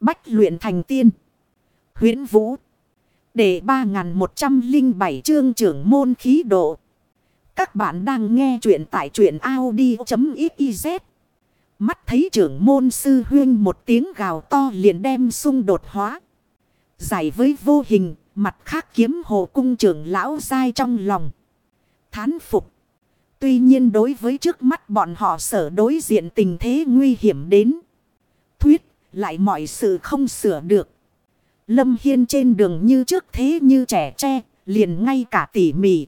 Bách luyện thành tiên. huyễn Vũ. Để 3107 chương trưởng môn khí độ. Các bạn đang nghe truyện tại truyện Audi.xyz. Mắt thấy trưởng môn sư huyên một tiếng gào to liền đem xung đột hóa. Giải với vô hình, mặt khác kiếm hồ cung trưởng lão dai trong lòng. Thán phục. Tuy nhiên đối với trước mắt bọn họ sở đối diện tình thế nguy hiểm đến. Lại mọi sự không sửa được. Lâm Hiên trên đường như trước thế như trẻ tre, liền ngay cả tỉ mỉ.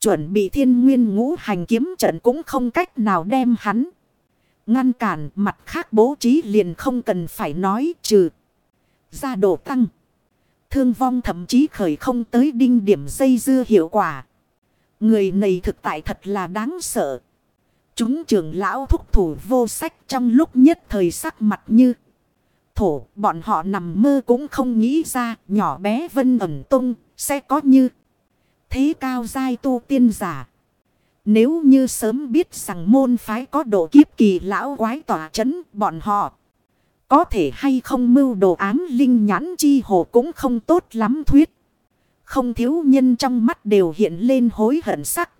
Chuẩn bị thiên nguyên ngũ hành kiếm trận cũng không cách nào đem hắn. Ngăn cản mặt khác bố trí liền không cần phải nói trừ. Ra độ tăng. Thương vong thậm chí khởi không tới đinh điểm dây dưa hiệu quả. Người này thực tại thật là đáng sợ. Chúng trưởng lão thúc thủ vô sách trong lúc nhất thời sắc mặt như thổ. Bọn họ nằm mơ cũng không nghĩ ra, nhỏ bé vân ẩn tung sẽ có như thế cao giai tu tiên giả. Nếu như sớm biết rằng môn phái có độ kiếp kỳ lão quái tỏa chấn, bọn họ. Có thể hay không mưu đồ ám linh nhãn chi hồ cũng không tốt lắm thuyết. Không thiếu nhân trong mắt đều hiện lên hối hận sắc.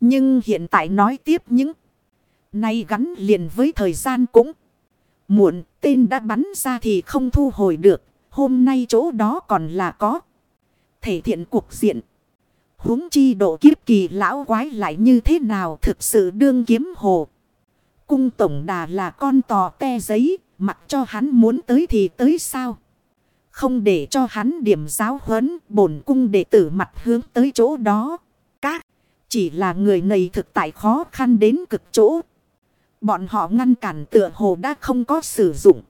Nhưng hiện tại nói tiếp những nay gắn liền với thời gian cũng muộn. Tên đã bắn ra thì không thu hồi được. Hôm nay chỗ đó còn là có. Thể thiện cuộc diện. huống chi độ kiếp kỳ lão quái lại như thế nào thực sự đương kiếm hồ. Cung tổng đà là con tò te giấy. Mặc cho hắn muốn tới thì tới sao. Không để cho hắn điểm giáo huấn, bổn cung đệ tử mặt hướng tới chỗ đó. Các chỉ là người này thực tại khó khăn đến cực chỗ. Bọn họ ngăn cản tựa hồ đã không có sử dụng.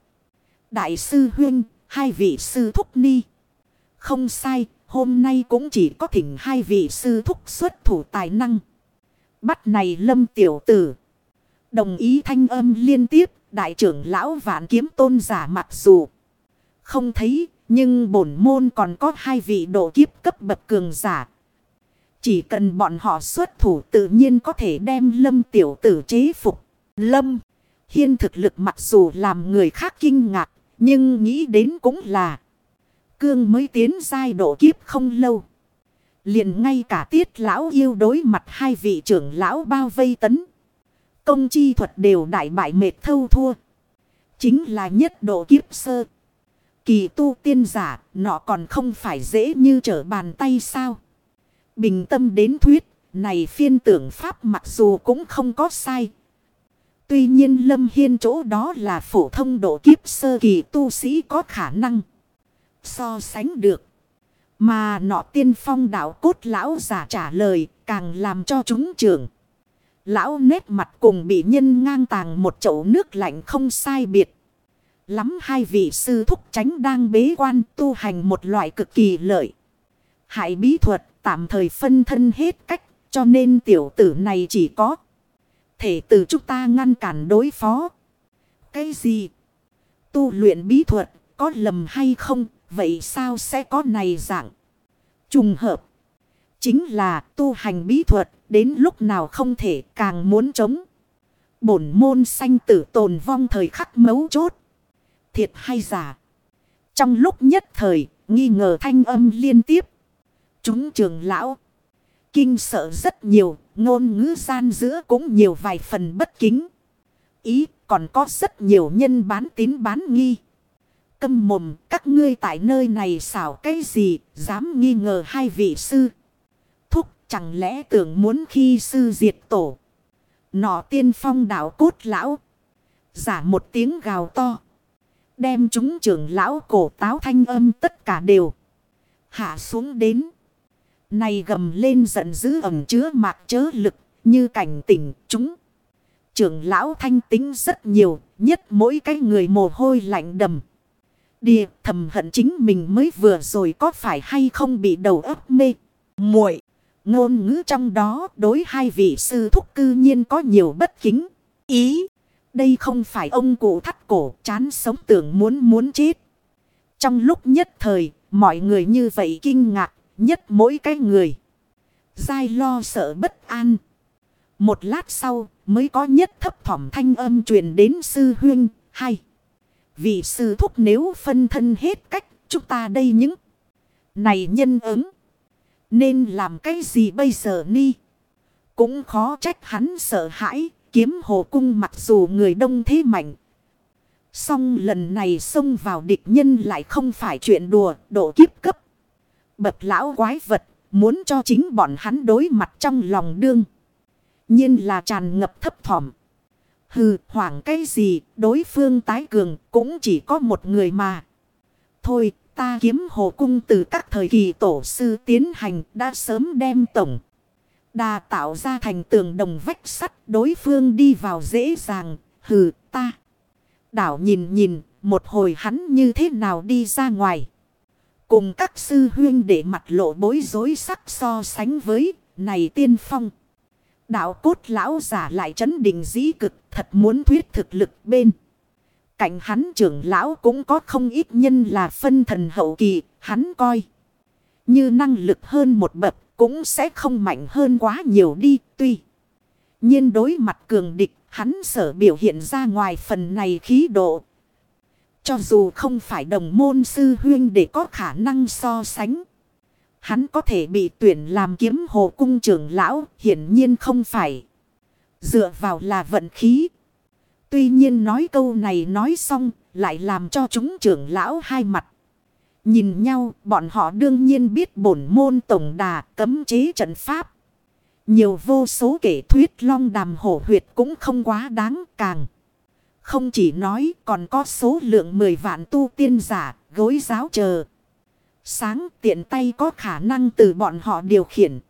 Đại sư Huyên, hai vị sư Thúc Ni. Không sai, hôm nay cũng chỉ có thỉnh hai vị sư Thúc xuất thủ tài năng. Bắt này lâm tiểu tử. Đồng ý thanh âm liên tiếp, đại trưởng lão vạn kiếm tôn giả mặc dù không thấy, nhưng bổn môn còn có hai vị độ kiếp cấp bậc cường giả. Chỉ cần bọn họ xuất thủ tự nhiên có thể đem lâm tiểu tử chế phục. Lâm Hiên thực lực mặc dù làm người khác kinh ngạc, nhưng nghĩ đến cũng là cương mới tiến giai độ kiếp không lâu. Liền ngay cả tiết lão yêu đối mặt hai vị trưởng lão bao vây tấn. Công chi thuật đều đại bại mệt thâu thua. Chính là nhất độ kiếp sơ. Kỳ tu tiên giả, nọ còn không phải dễ như trở bàn tay sao. Bình tâm đến thuyết, này phiên tưởng pháp mặc dù cũng không có sai, Tuy nhiên Lâm Hiên chỗ đó là phổ thông độ kiếp sơ kỳ tu sĩ có khả năng so sánh được. Mà nọ tiên phong đạo cốt lão giả trả lời càng làm cho chúng trưởng. Lão nét mặt cùng bị nhân ngang tàng một chậu nước lạnh không sai biệt. Lắm hai vị sư thúc tránh đang bế quan tu hành một loại cực kỳ lợi. Hại bí thuật tạm thời phân thân hết cách, cho nên tiểu tử này chỉ có thể từ chúng ta ngăn cản đối phó. Cái gì? Tu luyện bí thuật có lầm hay không? Vậy sao sẽ có này dạng? Trùng hợp. Chính là tu hành bí thuật đến lúc nào không thể càng muốn chống. Bổn môn sanh tử tồn vong thời khắc mấu chốt. Thiệt hay giả? Trong lúc nhất thời, nghi ngờ thanh âm liên tiếp. Chúng trường lão. Kinh sợ rất nhiều, ngôn ngữ gian giữa cũng nhiều vài phần bất kính. Ý còn có rất nhiều nhân bán tín bán nghi. Câm mồm các ngươi tại nơi này xảo cái gì dám nghi ngờ hai vị sư. Thúc chẳng lẽ tưởng muốn khi sư diệt tổ. Nọ tiên phong đạo cốt lão. Giả một tiếng gào to. Đem chúng trưởng lão cổ táo thanh âm tất cả đều. Hạ xuống đến. Này gầm lên giận dữ ẩm chứa mạc chớ lực, như cảnh tỉnh chúng. Trưởng lão thanh tính rất nhiều, nhất mỗi cái người mồ hôi lạnh đầm. Địa thầm hận chính mình mới vừa rồi có phải hay không bị đầu ấp mê, muội Ngôn ngữ trong đó đối hai vị sư thúc cư nhiên có nhiều bất kính. Ý, đây không phải ông cụ thắt cổ chán sống tưởng muốn muốn chết. Trong lúc nhất thời, mọi người như vậy kinh ngạc nhất mỗi cái người. Dai lo sợ bất an. Một lát sau mới có nhất thấp thỏm thanh âm truyền đến sư huyên hay. vì sư thúc nếu phân thân hết cách, chúng ta đây những này nhân ứng. Nên làm cái gì bây giờ ni? Cũng khó trách hắn sợ hãi, kiếm hồ cung mặc dù người đông thế mạnh. Xong lần này xông vào địch nhân lại không phải chuyện đùa, độ kiếp cấp. Bậc lão quái vật, muốn cho chính bọn hắn đối mặt trong lòng đương. nhiên là tràn ngập thấp thỏm. Hừ, hoảng cái gì, đối phương tái cường cũng chỉ có một người mà. Thôi, ta kiếm hồ cung từ các thời kỳ tổ sư tiến hành đã sớm đem tổng. Đà tạo ra thành tường đồng vách sắt đối phương đi vào dễ dàng, hừ, ta. Đảo nhìn nhìn, một hồi hắn như thế nào đi ra ngoài. Cùng các sư huyên để mặt lộ bối rối sắc so sánh với, này tiên phong. Đạo cốt lão giả lại chấn định dĩ cực, thật muốn thuyết thực lực bên. Cạnh hắn trưởng lão cũng có không ít nhân là phân thần hậu kỳ, hắn coi. Như năng lực hơn một bậc, cũng sẽ không mạnh hơn quá nhiều đi, tuy. nhiên đối mặt cường địch, hắn sở biểu hiện ra ngoài phần này khí độ. Cho dù không phải đồng môn sư huyên để có khả năng so sánh. Hắn có thể bị tuyển làm kiếm hồ cung trưởng lão, hiển nhiên không phải. Dựa vào là vận khí. Tuy nhiên nói câu này nói xong, lại làm cho chúng trưởng lão hai mặt. Nhìn nhau, bọn họ đương nhiên biết bổn môn tổng đà cấm chế trận pháp. Nhiều vô số kể thuyết long đàm hổ huyệt cũng không quá đáng càng. Không chỉ nói còn có số lượng 10 vạn tu tiên giả, gối giáo chờ. Sáng tiện tay có khả năng từ bọn họ điều khiển.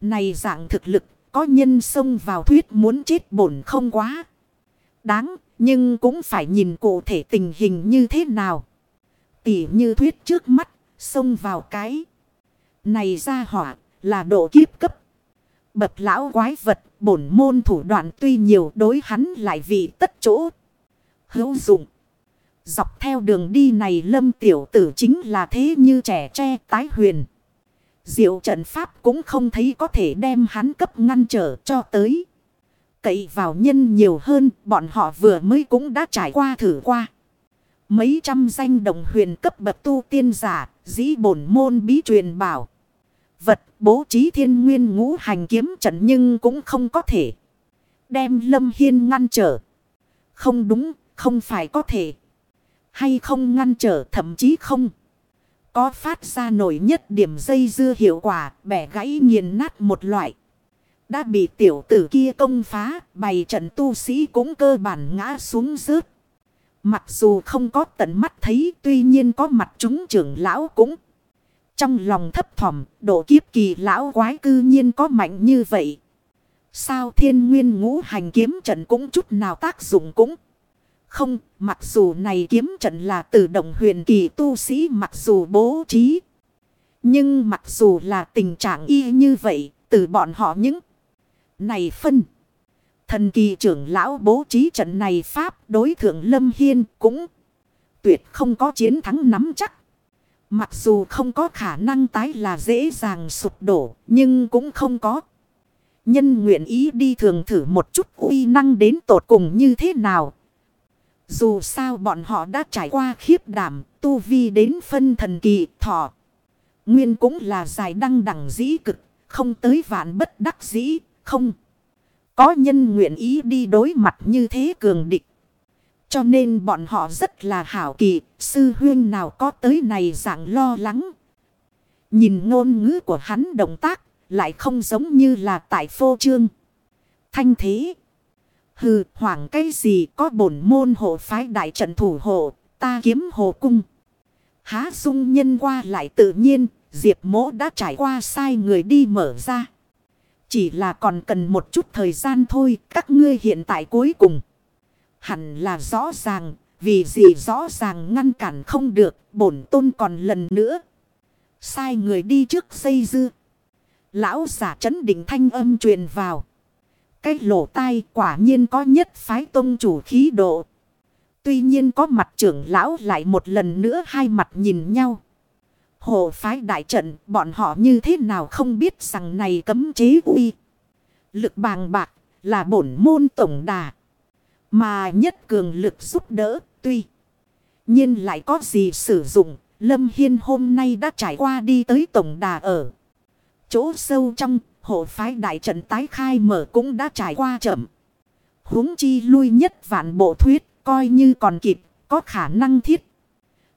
Này dạng thực lực, có nhân xông vào thuyết muốn chết bổn không quá. Đáng, nhưng cũng phải nhìn cụ thể tình hình như thế nào. Tỉ như thuyết trước mắt, xông vào cái. Này ra hỏa, là độ kiếp cấp. Bậc lão quái vật, bổn môn thủ đoạn tuy nhiều đối hắn lại vì tất chỗ. Hữu dụng. Dọc theo đường đi này lâm tiểu tử chính là thế như trẻ tre tái huyền. Diệu trận pháp cũng không thấy có thể đem hắn cấp ngăn trở cho tới. Cậy vào nhân nhiều hơn bọn họ vừa mới cũng đã trải qua thử qua. Mấy trăm danh đồng huyền cấp bậc tu tiên giả, dĩ bổn môn bí truyền bảo. Vật bố trí thiên nguyên ngũ hành kiếm trận nhưng cũng không có thể. Đem lâm hiên ngăn trở. Không đúng, không phải có thể. Hay không ngăn trở thậm chí không. Có phát ra nổi nhất điểm dây dưa hiệu quả bẻ gãy nghiền nát một loại. Đã bị tiểu tử kia công phá, bày trận tu sĩ cũng cơ bản ngã xuống rớt. Mặc dù không có tận mắt thấy, tuy nhiên có mặt chúng trưởng lão cũng. Trong lòng thấp thỏm, độ kiếp kỳ lão quái cư nhiên có mạnh như vậy. Sao thiên nguyên ngũ hành kiếm trận cũng chút nào tác dụng cũng. Không, mặc dù này kiếm trận là từ động huyền kỳ tu sĩ mặc dù bố trí. Nhưng mặc dù là tình trạng y như vậy, từ bọn họ những này phân. Thần kỳ trưởng lão bố trí trận này Pháp đối thượng Lâm Hiên cũng tuyệt không có chiến thắng nắm chắc. Mặc dù không có khả năng tái là dễ dàng sụp đổ, nhưng cũng không có. Nhân nguyện ý đi thường thử một chút uy năng đến tột cùng như thế nào. Dù sao bọn họ đã trải qua khiếp đảm, tu vi đến phân thần kỳ thọ. Nguyên cũng là dài đăng đẳng dĩ cực, không tới vạn bất đắc dĩ, không. Có nhân nguyện ý đi đối mặt như thế cường địch. Cho nên bọn họ rất là hảo kỳ, sư huyên nào có tới này dạng lo lắng. Nhìn ngôn ngữ của hắn động tác, lại không giống như là tại phô trương. Thanh thế. Hừ, hoảng cái gì có bổn môn hộ phái đại trận thủ hộ, ta kiếm hộ cung. Há dung nhân qua lại tự nhiên, Diệp mỗ đã trải qua sai người đi mở ra. Chỉ là còn cần một chút thời gian thôi, các ngươi hiện tại cuối cùng. Hẳn là rõ ràng, vì gì rõ ràng ngăn cản không được, bổn tôn còn lần nữa. Sai người đi trước xây dư. Lão giả chấn định thanh âm truyền vào. Cái lỗ tai quả nhiên có nhất phái tôn chủ khí độ. Tuy nhiên có mặt trưởng lão lại một lần nữa hai mặt nhìn nhau. Hồ phái đại trận, bọn họ như thế nào không biết rằng này cấm chế uy. Lực bàng bạc là bổn môn tổng đà. Mà nhất cường lực giúp đỡ, tuy. nhiên lại có gì sử dụng. Lâm Hiên hôm nay đã trải qua đi tới tổng đà ở. Chỗ sâu trong hộ phái đại trận tái khai mở cũng đã trải qua chậm. huống chi lui nhất vạn bộ thuyết coi như còn kịp, có khả năng thiết.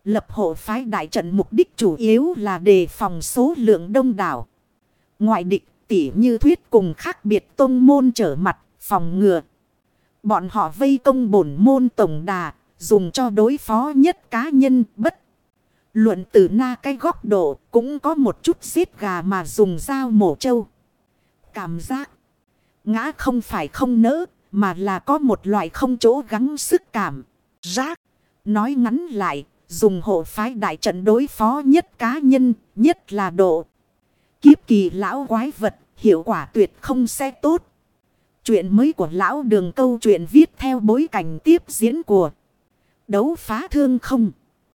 Lập hộ phái đại trận mục đích chủ yếu là đề phòng số lượng đông đảo. Ngoại địch, tỉ như thuyết cùng khác biệt tôn môn trở mặt, phòng ngừa. Bọn họ vây công bổn môn tổng đà, dùng cho đối phó nhất cá nhân, bất. Luận từ na cái góc độ cũng có một chút xếp gà mà dùng dao mổ trâu. Cảm giác ngã không phải không nỡ, mà là có một loại không chỗ gắng sức cảm. Giác nói ngắn lại, dùng hộ phái đại trận đối phó nhất cá nhân, nhất là độ. Kiếp kỳ lão quái vật, hiệu quả tuyệt không sẽ tốt. Chuyện mới của lão đường câu chuyện viết theo bối cảnh tiếp diễn của đấu phá thương không.